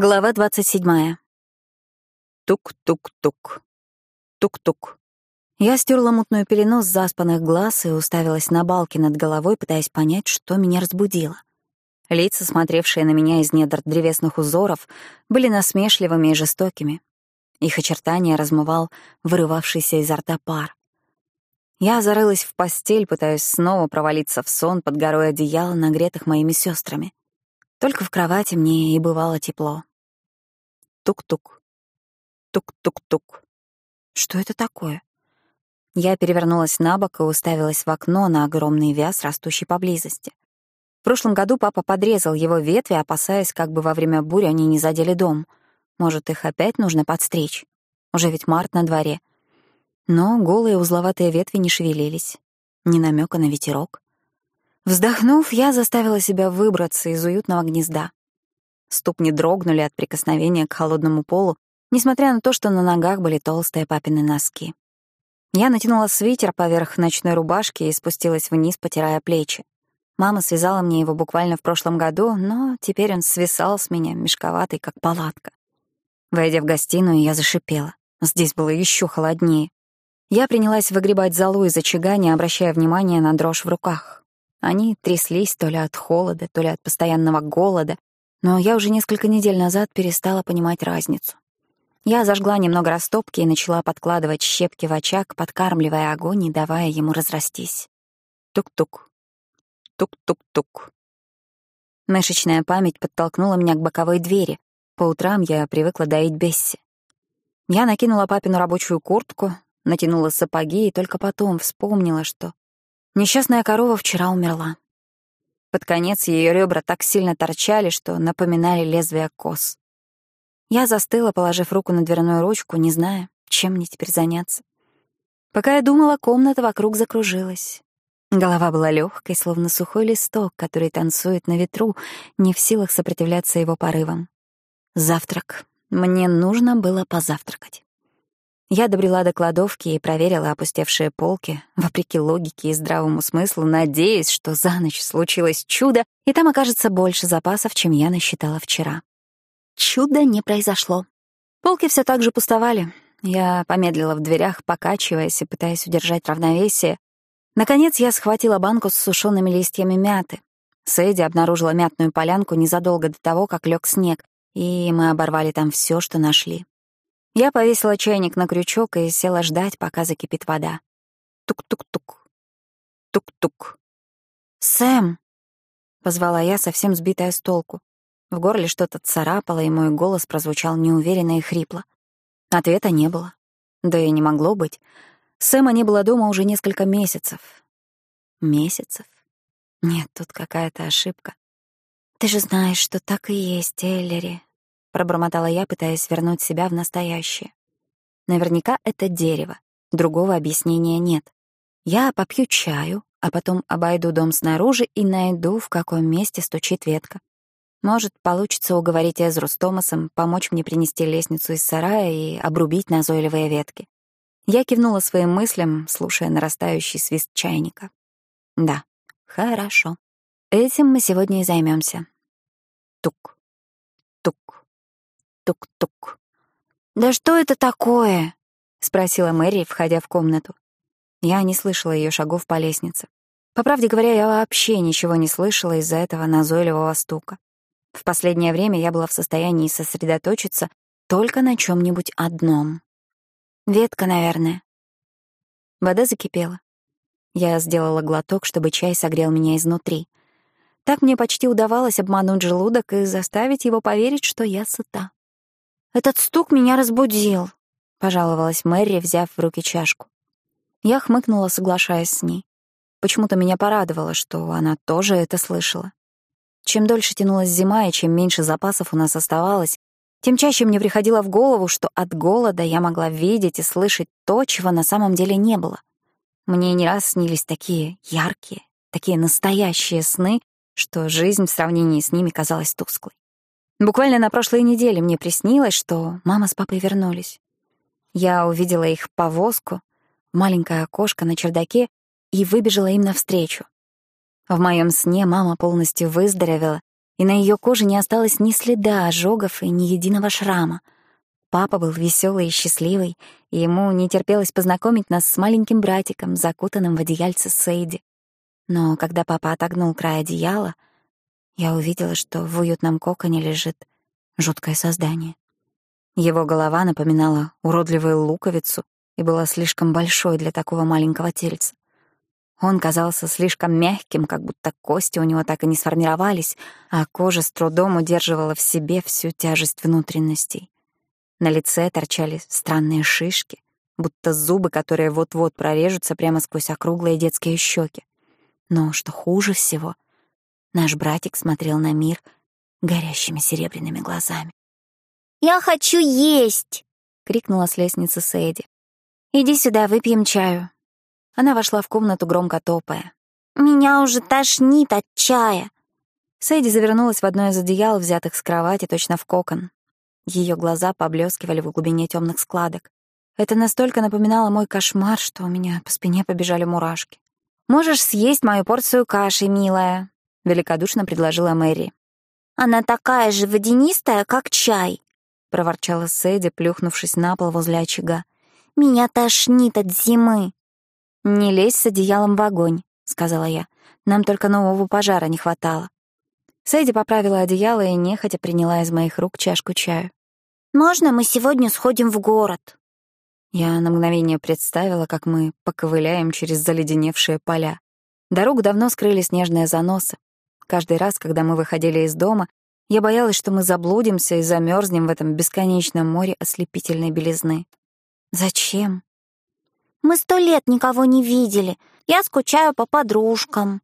Глава 27. Тук-тук-тук. Тук-тук. Я стерла мутную пелену с заспанных глаз и уставилась на балки над головой, пытаясь понять, что меня разбудило. Лица, смотревшие на меня из недр древесных узоров, были насмешливыми и жестокими. Их очертания размывал вырывавшийся изо рта пар. Я зарылась в постель, пытаясь снова провалиться в сон под горой одеяла, нагретых моими сестрами. Только в кровати мне и бывало тепло. Тук-тук. Тук-тук-тук. Что это такое? Я перевернулась на бок и уставилась в окно на огромный вяз, растущий поблизости. В прошлом году папа подрезал его ветви, опасаясь, как бы во время бури они не задели дом. Может, их опять нужно подстричь? Уже ведь март на дворе. Но голые узловатые ветви не шевелились. Ни намека на ветерок. Вздохнув, я заставила себя выбраться из уютного гнезда. Ступни дрогнули от прикосновения к холодному полу, несмотря на то, что на ногах были толстые папины носки. Я натянула свитер поверх ночной рубашки и спустилась вниз, потирая плечи. Мама связала мне его буквально в прошлом году, но теперь он свисал с меня, мешковатый, как палатка. Войдя в гостиную, я зашипела. Здесь было еще холоднее. Я принялась выгребать золу из очага, не обращая внимания на дрожь в руках. Они тряслись то ли от холода, то ли от постоянного голода, но я уже несколько недель назад перестала понимать разницу. Я зажгла немного растопки и начала подкладывать щепки в очаг, подкармливая огонь и давая ему разрастись. Тук-тук. Тук-тук-тук. Мышечная память подтолкнула меня к боковой двери. По утрам я привыкла доить Бесси. Я накинула папину рабочую куртку, натянула сапоги и только потом вспомнила, что Несчастная корова вчера умерла. Под конец ее ребра так сильно торчали, что напоминали лезвия кос. Я застыла, положив руку на дверную ручку, не зная, чем мне теперь заняться. Пока я думала, комната вокруг закружилась. Голова была легкой, словно сухой листок, который танцует на ветру, не в силах сопротивляться его порывам. Завтрак. Мне нужно было позавтракать. Я добрела до кладовки и проверила опустевшие полки, вопреки логике и здравому смыслу, надеясь, что за ночь случилось чудо, и там окажется больше запасов, чем я насчитала вчера. Чудо не произошло. Полки все так же пустовали. Я помедлила в дверях, покачиваясь и пытаясь удержать равновесие. Наконец я схватила банку с сушеными листьями мяты. Сэдди обнаружила мятную полянку незадолго до того, как лег снег, и мы оборвали там все, что нашли. Я повесила чайник на крючок и села ждать, пока закипит вода. Тук-тук-тук. Тук-тук. «Сэм!» — позвала я, совсем сбитая с толку. В горле что-то царапало, и мой голос прозвучал неуверенно и хрипло. Ответа не было. Да и не могло быть. Сэма не было дома уже несколько месяцев. Месяцев? Нет, тут какая-то ошибка. «Ты же знаешь, что так и есть, Эллери», — пробормотала я, пытаясь вернуть себя в настоящее. Наверняка это дерево. Другого объяснения нет. Я попью чаю, а потом обойду дом снаружи и найду, в каком месте стучит ветка. Может, получится уговорить Эзру с Томасом помочь мне принести лестницу из сарая и обрубить назойливые ветки. Я кивнула своим мыслям, слушая нарастающий свист чайника. Да, хорошо. Этим мы сегодня и займемся. Тук. Тук-тук. «Да что это такое?» — спросила Мэри, входя в комнату. Я не слышала ее шагов по лестнице. По правде говоря, я вообще ничего не слышала из-за этого назойливого стука. В последнее время я была в состоянии сосредоточиться только на чем нибудь одном. Ветка, наверное. Вода закипела. Я сделала глоток, чтобы чай согрел меня изнутри. Так мне почти удавалось обмануть желудок и заставить его поверить, что я сыта. «Этот стук меня разбудил», — пожаловалась Мэри, взяв в руки чашку. Я хмыкнула, соглашаясь с ней. Почему-то меня порадовало, что она тоже это слышала. Чем дольше тянулась зима и чем меньше запасов у нас оставалось, тем чаще мне приходило в голову, что от голода я могла видеть и слышать то, чего на самом деле не было. Мне не раз снились такие яркие, такие настоящие сны, что жизнь в сравнении с ними казалась тусклой. Буквально на прошлой неделе мне приснилось, что мама с папой вернулись. Я увидела их повозку, маленькое окошко на чердаке и выбежала им навстречу. В моем сне мама полностью выздоровела и на ее коже не осталось ни следа ожогов и ни единого шрама. Папа был веселый и счастливый, и ему не терпелось познакомить нас с маленьким братиком, закутанным в одеяльце Сейди. Но когда папа отогнул край одеяла, я увидела, что в уютном коконе лежит жуткое создание. Его голова напоминала уродливую луковицу и была слишком большой для такого маленького тельца. Он казался слишком мягким, как будто кости у него так и не сформировались, а кожа с трудом удерживала в себе всю тяжесть внутренностей. На лице торчали странные шишки, будто зубы, которые вот-вот прорежутся прямо сквозь округлые детские щеки. Но что хуже всего, наш братик смотрел на мир горящими серебряными глазами. «Я хочу есть!» — крикнула с лестницы Сэйди. «Иди сюда, выпьем чаю». Она вошла в комнату, громко топая. «Меня уже тошнит от чая!» Сэйди завернулась в одно из одеял, взятых с кровати, точно в кокон. Ее глаза поблескивали в глубине темных складок. Это настолько напоминало мой кошмар, что у меня по спине побежали мурашки. «Можешь съесть мою порцию каши, милая», — великодушно предложила Мэри. «Она такая же водянистая, как чай», — проворчала Сэдди, плюхнувшись на пол возле очага. «Меня тошнит от зимы». «Не лезь с одеялом в огонь», — сказала я. «Нам только нового пожара не хватало». Сэдди поправила одеяло и нехотя приняла из моих рук чашку чаю. «Можно мы сегодня сходим в город?» Я на мгновение представила, как мы поковыляем через заледеневшие поля. Дорогу давно скрыли снежные заносы. Каждый раз, когда мы выходили из дома, я боялась, что мы заблудимся и замерзнем в этом бесконечном море ослепительной белизны. Зачем? Мы сто лет никого не видели. Я скучаю по подружкам.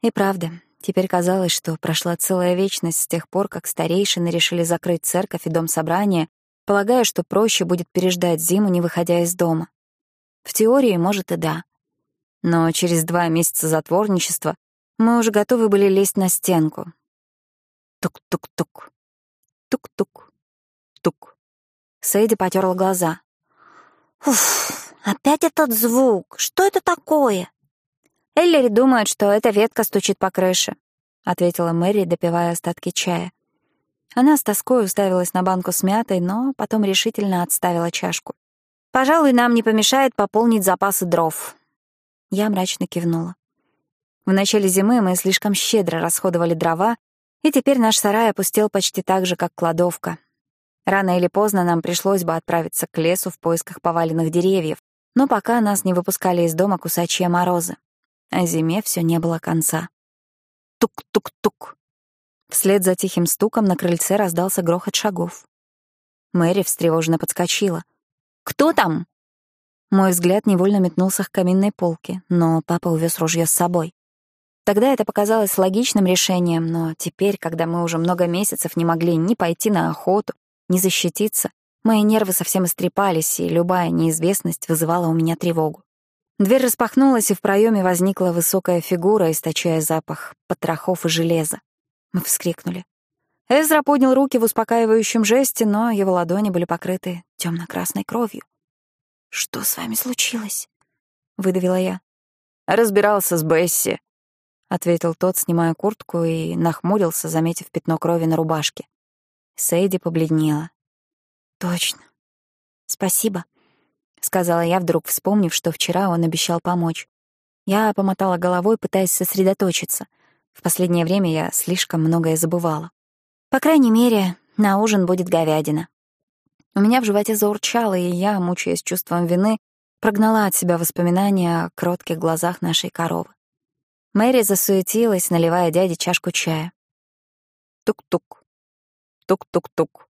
И правда, теперь казалось, что прошла целая вечность с тех пор, как старейшины решили закрыть церковь и дом собрания, полагая, что проще будет переждать зиму, не выходя из дома. В теории, может, и да. Но через два месяца затворничества мы уже готовы были лезть на стенку, Тук-тук-тук. Тук-тук. Тук. Сейди потерла глаза. Уф, опять этот звук. Что это такое? Эллири думает, что эта ветка стучит по крыше, ответила Мэри, допивая остатки чая. Она с тоской уставилась на банку с мятой, но потом решительно отставила чашку. «Пожалуй, нам не помешает пополнить запасы дров». Я мрачно кивнула. В начале зимы мы слишком щедро расходовали дрова, и теперь наш сарай опустел почти так же, как кладовка. Рано или поздно нам пришлось бы отправиться к лесу в поисках поваленных деревьев, но пока нас не выпускали из дома кусачие морозы. А зиме все не было конца. Тук-тук-тук. Вслед за тихим стуком на крыльце раздался грохот шагов. Мэри встревоженно подскочила. «Кто там?» Мой взгляд невольно метнулся к каминной полке, но папа увез ружье с собой. Тогда это показалось логичным решением, но теперь, когда мы уже много месяцев не могли ни пойти на охоту, ни защититься, мои нервы совсем истрепались, и любая неизвестность вызывала у меня тревогу. Дверь распахнулась, и в проеме возникла высокая фигура, источая запах потрохов и железа. Мы вскрикнули. Эзра поднял руки в успокаивающем жесте, но его ладони были покрыты темно-красной кровью. «Что с вами случилось?» — выдавила я. «Разбирался с Бесси», — ответил тот, снимая куртку, и нахмурился, заметив пятно крови на рубашке. Сейди побледнела. «Точно. Спасибо», — сказала я, вдруг вспомнив, что вчера он обещал помочь. Я помотала головой, пытаясь сосредоточиться. В последнее время я слишком многое забывала. По крайней мере, на ужин будет говядина. У меня в животе заурчало, и я, мучаясь чувством вины, прогнала от себя воспоминания о кротких глазах нашей коровы. Мэри засуетилась, наливая дяде чашку чая. Тук-тук. Тук-тук-тук.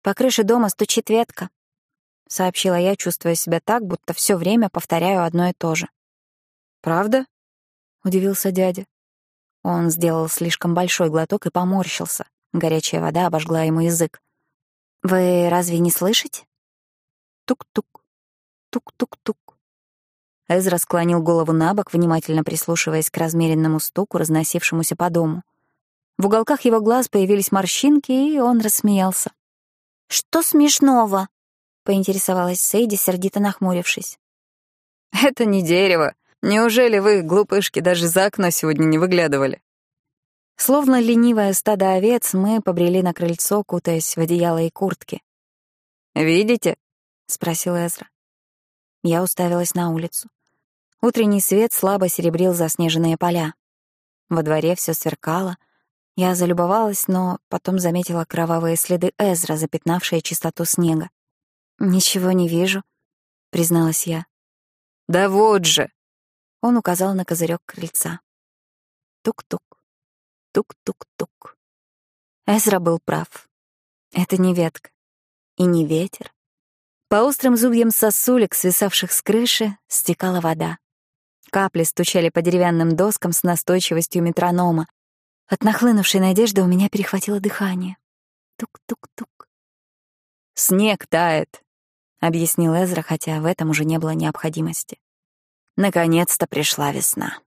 По крыше дома стучит ветка, — сообщила я, чувствуя себя так, будто все время повторяю одно и то же. «Правда?» — удивился дядя. Он сделал слишком большой глоток и поморщился. Горячая вода обожгла ему язык. «Вы разве не слышите?» Тук-тук. Тук-тук-тук. Эзра склонил голову на бок, внимательно прислушиваясь к размеренному стуку, разносившемуся по дому. В уголках его глаз появились морщинки, и он рассмеялся. «Что смешного?» — поинтересовалась Сейди, сердито нахмурившись. «Это не дерево. Неужели вы, глупышки, даже за окно сегодня не выглядывали?» Словно ленивое стадо овец, мы побрели на крыльцо, кутаясь в одеяло и куртки. «Видите?» — спросил Эзра. Я уставилась на улицу. Утренний свет слабо серебрил заснеженные поля. Во дворе все сверкало. Я залюбовалась, но потом заметила кровавые следы Эзра, запятнавшие чистоту снега. «Ничего не вижу», — призналась я. «Да вот же!» Он указал на козырек крыльца. Тук-тук, тук-тук-тук. Эзра был прав. Это не ветка и не ветер. По острым зубьям сосулек, свисавших с крыши, стекала вода. Капли стучали по деревянным доскам с настойчивостью метронома. От нахлынувшей надежды у меня перехватило дыхание. Тук-тук-тук. «Снег тает», — объяснил Эзра, хотя в этом уже не было необходимости. Наконец-то пришла весна.